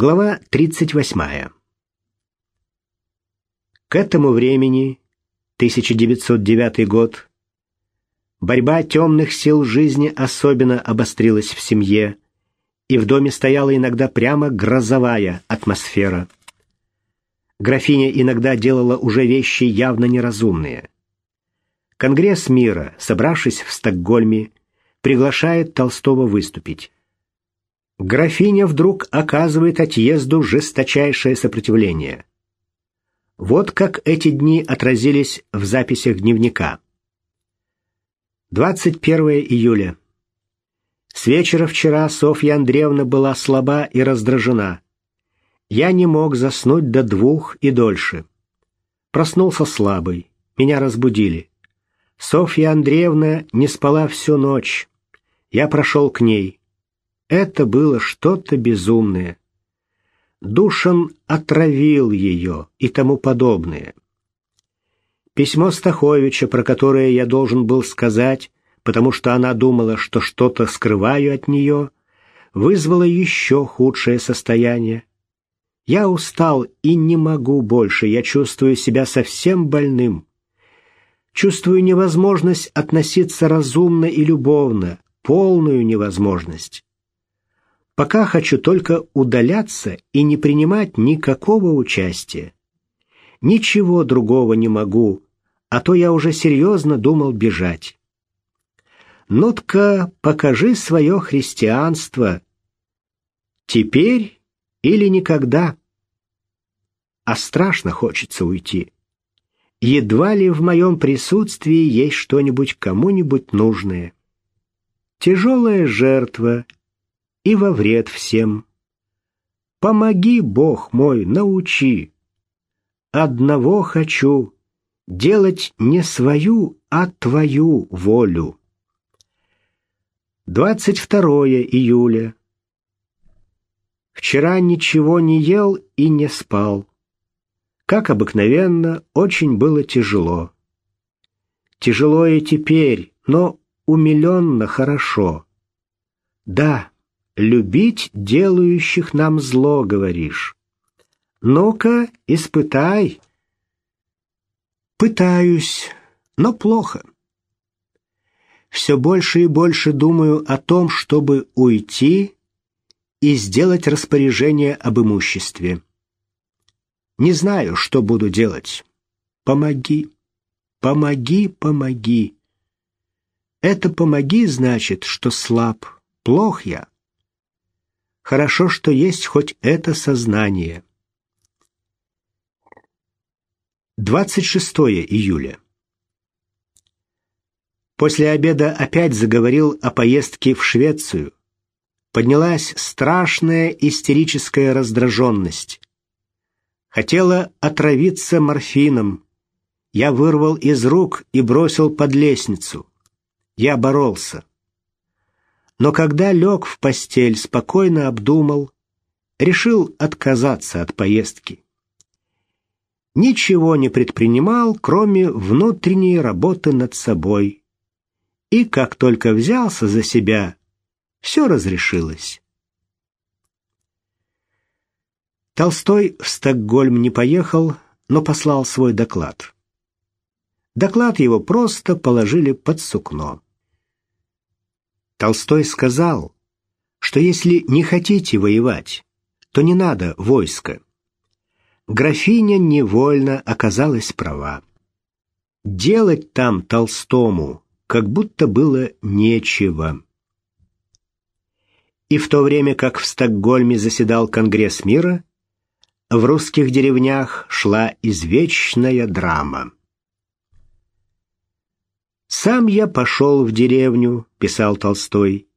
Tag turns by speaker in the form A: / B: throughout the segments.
A: Глава 38. К этому времени, 1909 год, борьба темных сил жизни особенно обострилась в семье, и в доме стояла иногда прямо грозовая атмосфера. Графиня иногда делала уже вещи явно неразумные. Конгресс мира, собравшись в Стокгольме, приглашает Толстого выступить. Графиня вдруг оказывает отъезду жесточайшее сопротивление. Вот как эти дни отразились в записях дневника. 21 июля. С вечера вчера Софья Андреевна была слаба и раздражена. Я не мог заснуть до двух и дольше. Проснулся слабый. Меня разбудили. Софья Андреевна не спала всю ночь. Я прошел к ней. Это было что-то безумное. Душан отравил ее и тому подобное. Письмо Стаховича, про которое я должен был сказать, потому что она думала, что что-то скрываю от нее, вызвало еще худшее состояние. Я устал и не могу больше, я чувствую себя совсем больным. Чувствую невозможность относиться разумно и любовно, полную невозможность. Пока хочу только удаляться и не принимать никакого участия. Ничего другого не могу, а то я уже серьезно думал бежать. Нотка, покажи свое христианство. Теперь или никогда. А страшно хочется уйти. Едва ли в моем присутствии есть что-нибудь кому-нибудь нужное. Тяжелая жертва — и во вред всем. Помоги, Бог мой, научи. Одного хочу — делать не свою, а твою волю. 22 июля. Вчера ничего не ел и не спал. Как обыкновенно, очень было тяжело. Тяжело и теперь, но умиленно хорошо. Да, любить делающих нам зло, говоришь. Ну-ка, испытай. Пытаюсь, но плохо. Все больше и больше думаю о том, чтобы уйти и сделать распоряжение об имуществе. Не знаю, что буду делать. Помоги, помоги, помоги. Это «помоги» значит, что слаб, плох я. Хорошо, что есть хоть это сознание. 26 июля. После обеда опять заговорил о поездке в Швецию. Поднялась страшная истерическая раздраженность. Хотела отравиться морфином. Я вырвал из рук и бросил под лестницу. Я боролся но когда лег в постель, спокойно обдумал, решил отказаться от поездки. Ничего не предпринимал, кроме внутренней работы над собой. И как только взялся за себя, все разрешилось. Толстой в Стокгольм не поехал, но послал свой доклад. Доклад его просто положили под сукно. Толстой сказал, что если не хотите воевать, то не надо войска. Графиня невольно оказалась права. Делать там Толстому как будто было нечего. И в то время как в Стокгольме заседал Конгресс мира, в русских деревнях шла извечная драма. «Сам я пошел в деревню», — писал Толстой,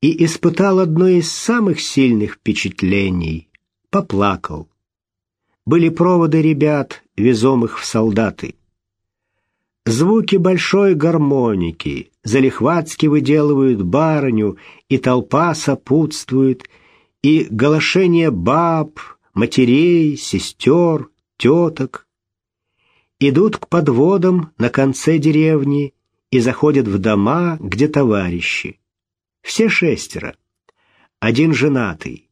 A: «и испытал одно из самых сильных впечатлений. Поплакал. Были проводы ребят, везомых в солдаты. Звуки большой гармоники залихватски выделывают барыню, и толпа сопутствует, и голошение баб, матерей, сестер, теток. Идут к подводам на конце деревни, и заходят в дома, где товарищи. Все шестеро. Один женатый.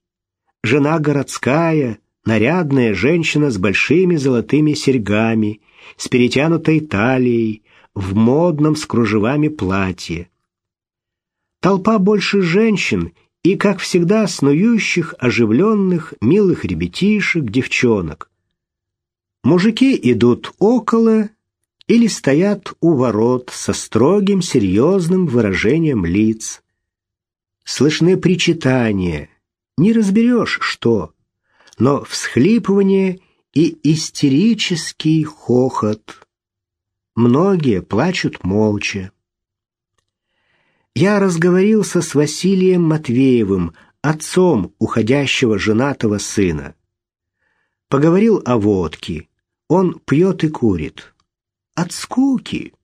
A: Жена городская, нарядная женщина с большими золотыми серьгами, с перетянутой талией, в модном с кружевами платье. Толпа больше женщин и, как всегда, снующих, оживленных, милых ребятишек, девчонок. Мужики идут около или стоят у ворот со строгим, серьезным выражением лиц. Слышны причитания, не разберешь, что, но всхлипывание и истерический хохот. Многие плачут молча. Я разговорился с Василием Матвеевым, отцом уходящего женатого сына. Поговорил о водке. Он пьет и курит. От скуки.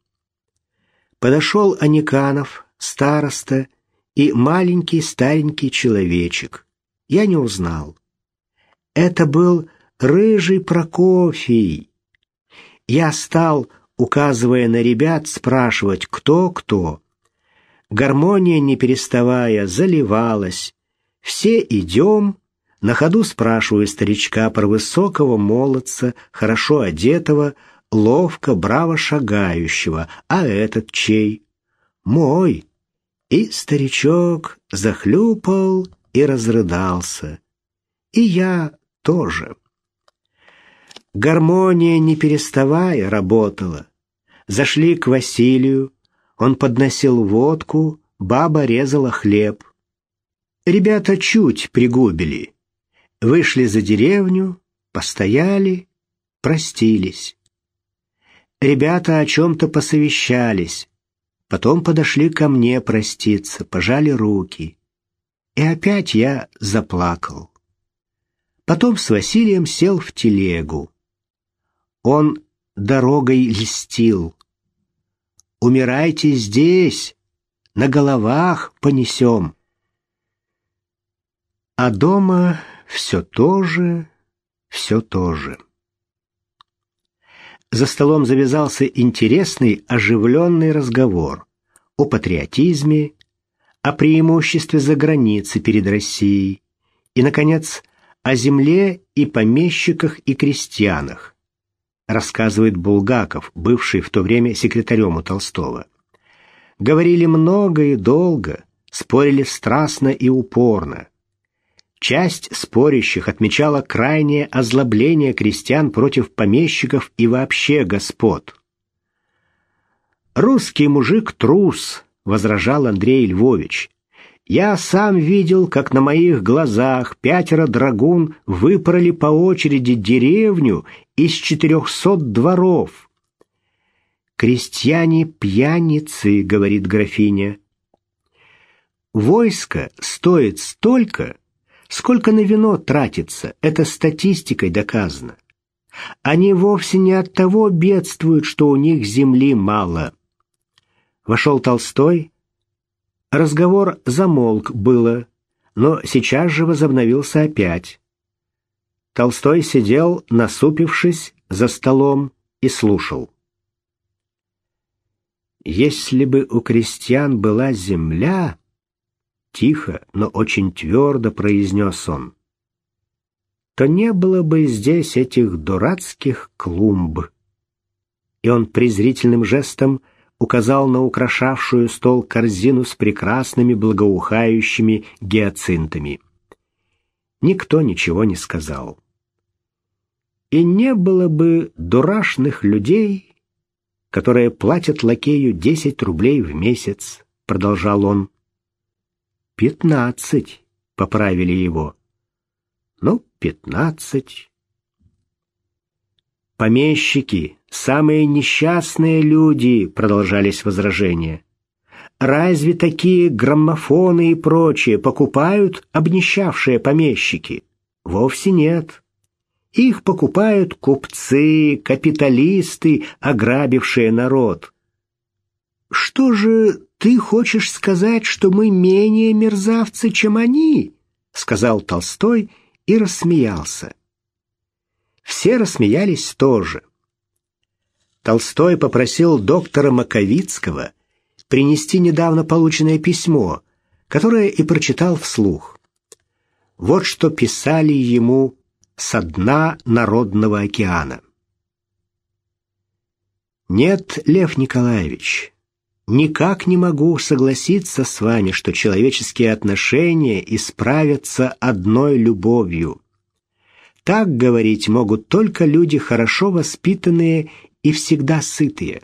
A: Подошел Аниканов, староста, и маленький старенький человечек. Я не узнал. Это был рыжий Прокофий. Я стал, указывая на ребят, спрашивать, кто кто. Гармония, не переставая, заливалась. Все идем, на ходу спрашиваю старичка про высокого молодца, хорошо одетого, ловко, браво шагающего. А этот чей? Мой. И старичок захлюпал и разрыдался. И я тоже. Гармония, не переставая, работала. Зашли к Василию, он подносил водку, баба резала хлеб. Ребята чуть пригубили. Вышли за деревню, постояли, простились. Ребята о чем-то посовещались. Потом подошли ко мне проститься, пожали руки. И опять я заплакал. Потом с Василием сел в телегу. Он дорогой льстил. «Умирайте здесь, на головах понесем». А дома все то же, все то же. За столом завязался интересный, оживленный разговор о патриотизме, о преимуществе за границей перед Россией и, наконец, о земле и помещиках и крестьянах, рассказывает Булгаков, бывший в то время секретарем у Толстого. Говорили много и долго, спорили страстно и упорно. Часть спорящих отмечала крайнее озлобление крестьян против помещиков и вообще господ. «Русский мужик трус», — возражал Андрей Львович. «Я сам видел, как на моих глазах пятеро драгун выпороли по очереди деревню из четырехсот дворов». «Крестьяне пьяницы», — говорит графиня. «Войско стоит столько, Сколько на вино тратится, это статистикой доказано. Они вовсе не от того бедствуют, что у них земли мало. Вошел Толстой. Разговор замолк было, но сейчас же возобновился опять. Толстой сидел, насупившись, за столом и слушал. Если бы у крестьян была земля, тихо, но очень твердо произнес он, то не было бы здесь этих дурацких клумб. И он презрительным жестом указал на украшавшую стол корзину с прекрасными благоухающими гиацинтами. Никто ничего не сказал. И не было бы дурашных людей, которые платят лакею десять рублей в месяц, продолжал он. «Пятнадцать», — поправили его. «Ну, пятнадцать». «Помещики, самые несчастные люди», — продолжались возражения. «Разве такие граммофоны и прочее покупают обнищавшие помещики? Вовсе нет». Их покупают купцы, капиталисты, ограбившие народ. Что же ты хочешь сказать, что мы менее мерзавцы, чем они?» — сказал Толстой и рассмеялся. Все рассмеялись тоже. Толстой попросил доктора Маковицкого принести недавно полученное письмо, которое и прочитал вслух. Вот что писали ему со дна народного океана. Нет, Лев Николаевич, никак не могу согласиться с вами, что человеческие отношения исправятся одной любовью. Так говорить могут только люди хорошо воспитанные и всегда сытые.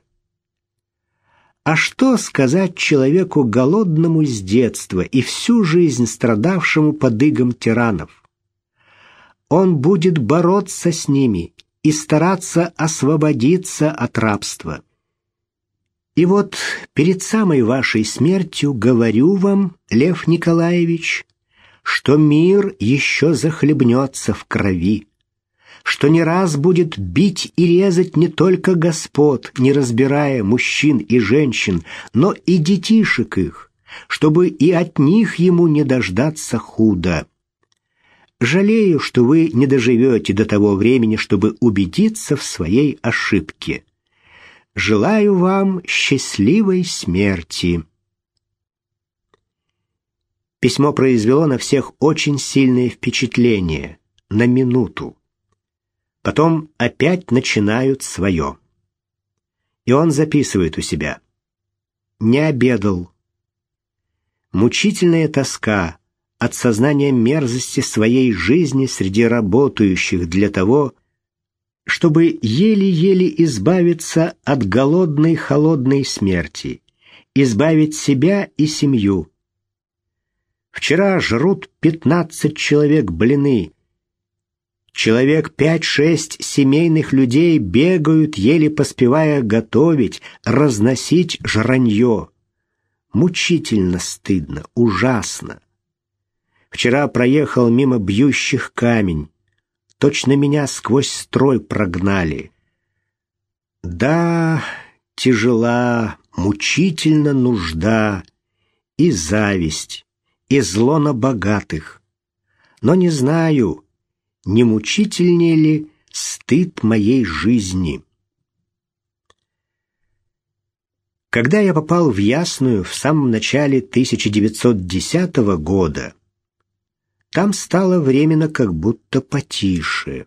A: А что сказать человеку голодному с детства и всю жизнь страдавшему под игом тиранов? Он будет бороться с ними и стараться освободиться от рабства. И вот перед самой вашей смертью говорю вам, Лев Николаевич, что мир еще захлебнется в крови, что не раз будет бить и резать не только господ, не разбирая мужчин и женщин, но и детишек их, чтобы и от них ему не дождаться худа. Жалею, что вы не доживете до того времени, чтобы убедиться в своей ошибке. Желаю вам счастливой смерти. Письмо произвело на всех очень сильное впечатление, на минуту. Потом опять начинают свое. И он записывает у себя. Не обедал. Мучительная тоска от сознания мерзости своей жизни среди работающих для того, чтобы еле-еле избавиться от голодной холодной смерти, избавить себя и семью, Вчера жрут пятнадцать человек блины. Человек пять-шесть семейных людей бегают, еле поспевая готовить, разносить жранье. Мучительно стыдно, ужасно. Вчера проехал мимо бьющих камень. Точно меня сквозь строй прогнали. Да, тяжела, мучительно нужда и зависть и зло на богатых. Но не знаю, не мучительнее ли стыд моей жизни. Когда я попал в Ясную в самом начале 1910 года, там стало временно как будто потише.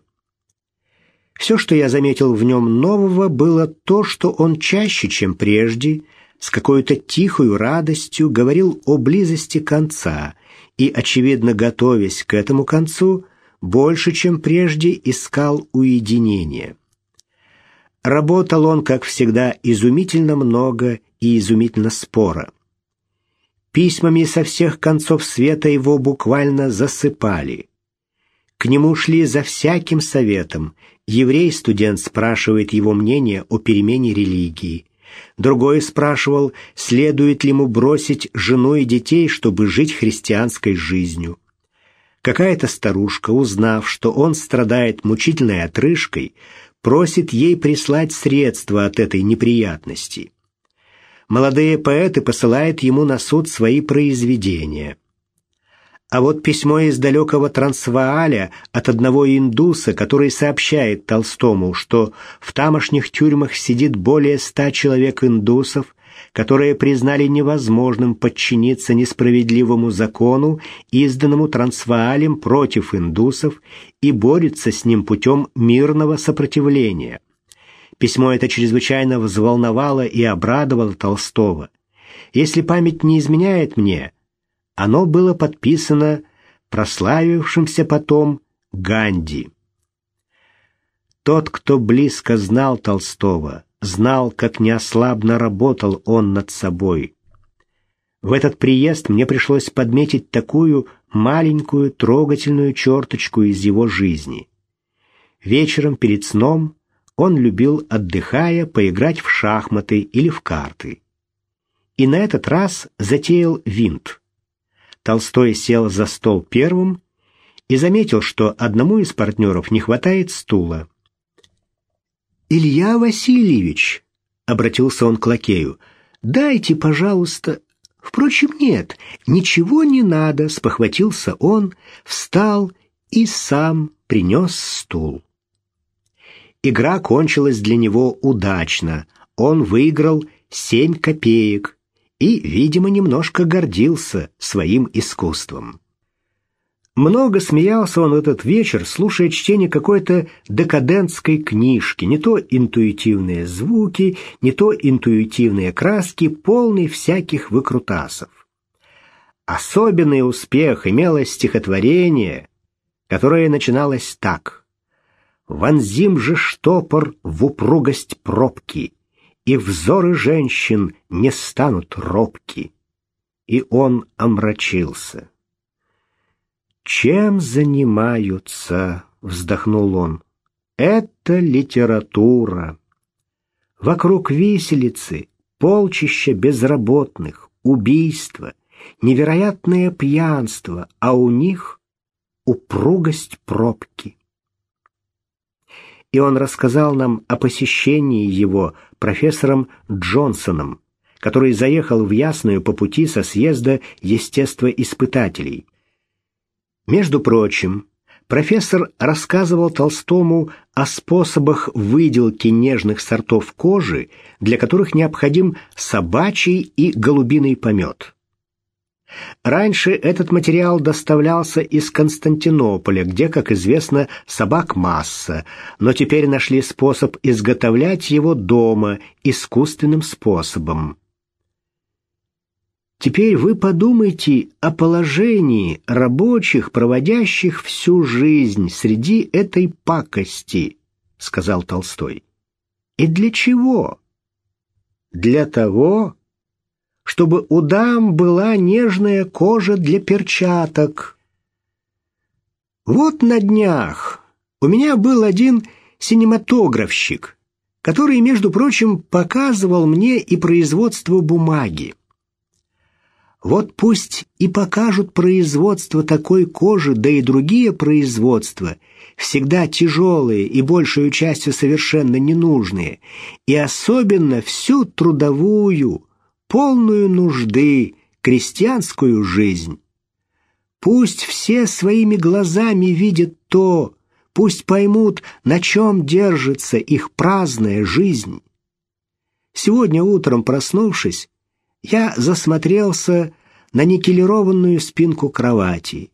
A: Все, что я заметил в нем нового, было то, что он чаще, чем прежде, с какой-то тихой радостью говорил о близости конца и, очевидно, готовясь к этому концу, больше, чем прежде, искал уединения. Работал он, как всегда, изумительно много и изумительно споро. Письмами со всех концов света его буквально засыпали. К нему шли за всяким советом. Еврей-студент спрашивает его мнение о перемене религии. Другой спрашивал, следует ли ему бросить жену и детей, чтобы жить христианской жизнью. Какая-то старушка, узнав, что он страдает мучительной отрыжкой, просит ей прислать средства от этой неприятности. Молодые поэты посылают ему на суд свои произведения. А вот письмо из далекого Трансвааля от одного индуса, который сообщает Толстому, что в тамошних тюрьмах сидит более ста человек индусов, которые признали невозможным подчиниться несправедливому закону, изданному Трансваалем против индусов, и борются с ним путем мирного сопротивления. Письмо это чрезвычайно взволновало и обрадовало Толстого. Если память не изменяет мне, оно было подписано прославившимся потом Ганди. Тот, кто близко знал Толстого, знал, как неослабно работал он над собой. В этот приезд мне пришлось подметить такую маленькую трогательную черточку из его жизни. Вечером перед сном он любил, отдыхая, поиграть в шахматы или в карты. И на этот раз затеял винт. Толстой сел за стол первым и заметил, что одному из партнеров не хватает стула. «Илья Васильевич», — обратился он к лакею, — «дайте, пожалуйста...» «Впрочем, нет, ничего не надо», — спохватился он, встал и сам принес стул. Игра кончилась для него удачно. Он выиграл семь копеек, и, видимо, немножко гордился своим искусством. Много смеялся он этот вечер, слушая чтение какой-то декадентской книжки, не то интуитивные звуки, не то интуитивные краски, полный всяких выкрутасов. Особенный успех имело стихотворение, которое начиналось так. «Вонзим же штопор в упругость пробки, и взоры женщин не станут робки». И он омрачился. «Чем занимаются?» — вздохнул он. «Это литература. Вокруг виселицы полчища безработных, убийства, невероятное пьянство, а у них упругость пробки». И он рассказал нам о посещении его профессором Джонсоном, который заехал в Ясную по пути со съезда естествоиспытателей — между прочим, профессор рассказывал Толстому о способах выделки нежных сортов кожи, для которых необходим собачий и голубиный помет. Раньше этот материал доставлялся из Константинополя, где, как известно, собак масса, но теперь нашли способ изготовлять его дома искусственным способом. Теперь вы подумайте о положении рабочих, проводящих всю жизнь среди этой пакости, сказал Толстой. И для чего? Для того, чтобы у дам была нежная кожа для перчаток. Вот на днях у меня был один синематографщик, который, между прочим, показывал мне и производство бумаги. Вот пусть и покажут производство такой кожи, да и другие производства, всегда тяжелые и большую частью совершенно ненужные, и особенно всю трудовую, полную нужды, крестьянскую жизнь. Пусть все своими глазами видят то, пусть поймут, на чем держится их праздная жизнь. Сегодня утром, проснувшись, я засмотрелся на никелированную спинку кровати.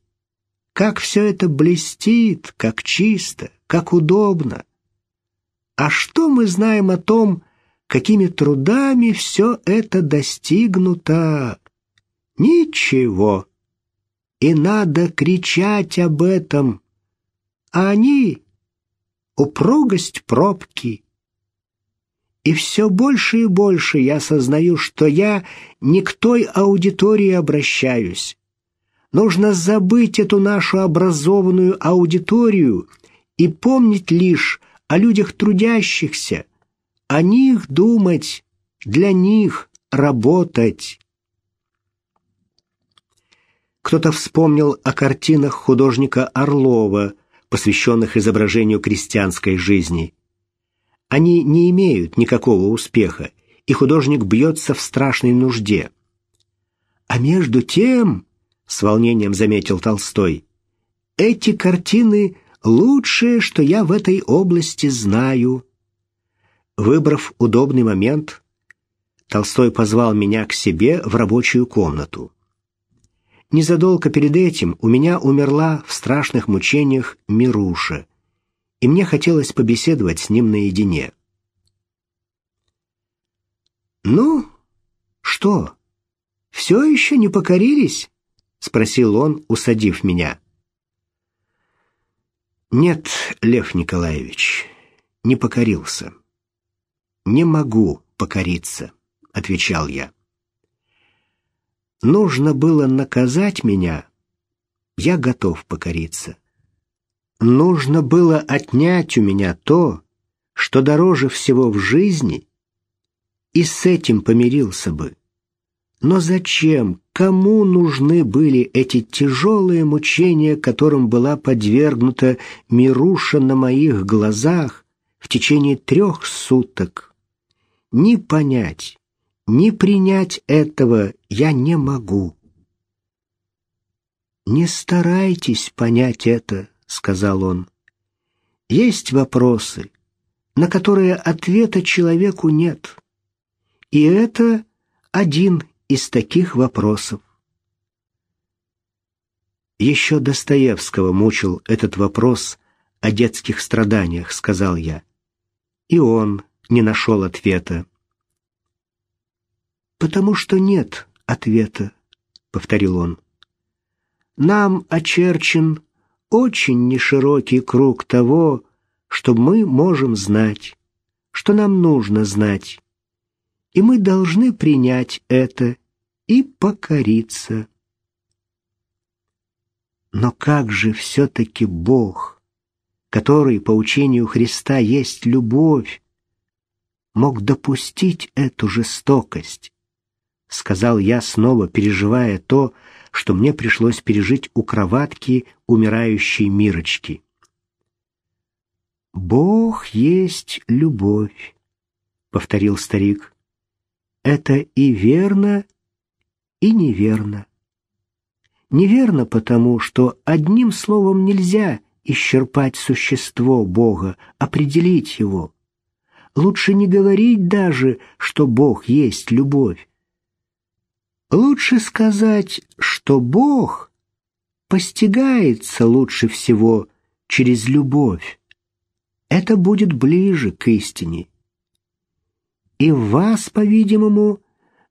A: Как все это блестит, как чисто, как удобно. А что мы знаем о том, какими трудами все это достигнуто? Ничего. И надо кричать об этом. А они — упругость пробки, и все больше и больше я осознаю, что я не к той аудитории обращаюсь. Нужно забыть эту нашу образованную аудиторию и помнить лишь о людях трудящихся, о них думать, для них работать. Кто-то вспомнил о картинах художника Орлова, посвященных изображению крестьянской жизни. Они не имеют никакого успеха, и художник бьется в страшной нужде. А между тем, с волнением заметил Толстой, эти картины лучшее, что я в этой области знаю. Выбрав удобный момент, Толстой позвал меня к себе в рабочую комнату. Незадолго перед этим у меня умерла в страшных мучениях Мируша, и мне хотелось побеседовать с ним наедине. «Ну, что, все еще не покорились?» — спросил он, усадив меня. «Нет, Лев Николаевич, не покорился. Не могу покориться», — отвечал я. «Нужно было наказать меня, я готов покориться. Нужно было отнять у меня то, что дороже всего в жизни, и с этим помирился бы. Но зачем, кому нужны были эти тяжелые мучения, которым была подвергнута Мируша на моих глазах в течение трех суток? Ни понять, ни принять этого я не могу. «Не старайтесь понять это», сказал он. Есть вопросы, на которые ответа человеку нет. И это один из таких вопросов. Еще Достоевского мучил этот вопрос о детских страданиях, сказал я. И он не нашел ответа. «Потому что нет ответа», — повторил он. «Нам очерчен очень неширокий круг того, что мы можем знать, что нам нужно знать, и мы должны принять это и покориться. Но как же все-таки Бог, который по учению Христа есть любовь, мог допустить эту жестокость? Сказал я снова, переживая то, что мне пришлось пережить у кроватки умирающей Мирочки. «Бог есть любовь», — повторил старик. «Это и верно, и неверно. Неверно потому, что одним словом нельзя исчерпать существо Бога, определить его. Лучше не говорить даже, что Бог есть любовь. Лучше сказать, что Бог постигается лучше всего через любовь. Это будет ближе к истине. И в вас, по-видимому,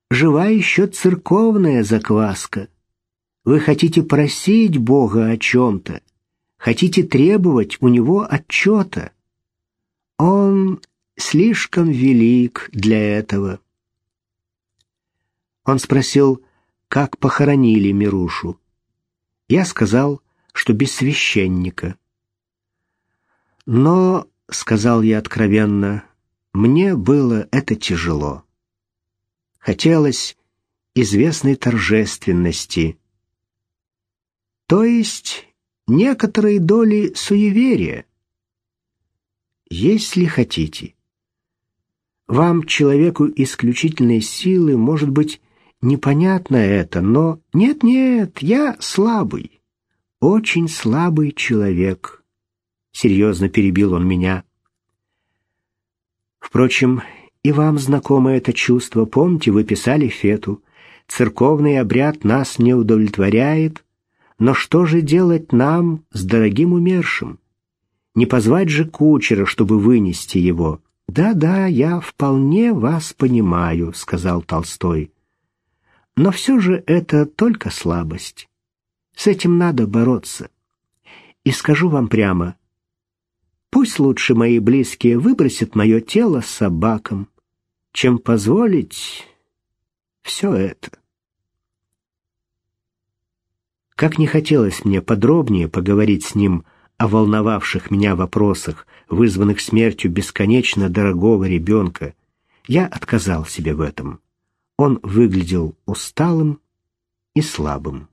A: жива еще церковная закваска. Вы хотите просить Бога о чем-то, хотите требовать у Него отчета. Он слишком велик для этого. Он спросил, как похоронили Мирушу. Я сказал, что без священника. Но — сказал я откровенно, — мне было это тяжело. Хотелось известной торжественности, то есть некоторые доли суеверия, если хотите. Вам, человеку исключительной силы, может быть, непонятно это, но нет-нет, я слабый, очень слабый человек». Серьезно перебил он меня. Впрочем, и вам знакомо это чувство. Помните, вы писали Фету. Церковный обряд нас не удовлетворяет, но что же делать нам с дорогим умершим? Не позвать же кучера, чтобы вынести его. Да-да, я вполне вас понимаю, сказал Толстой. Но все же это только слабость. С этим надо бороться. И скажу вам прямо, Пусть лучше мои близкие выбросят мое тело собакам, чем позволить все это. Как не хотелось мне подробнее поговорить с ним о волновавших меня вопросах, вызванных смертью бесконечно дорогого ребенка, я отказал себе в этом. Он выглядел усталым и слабым.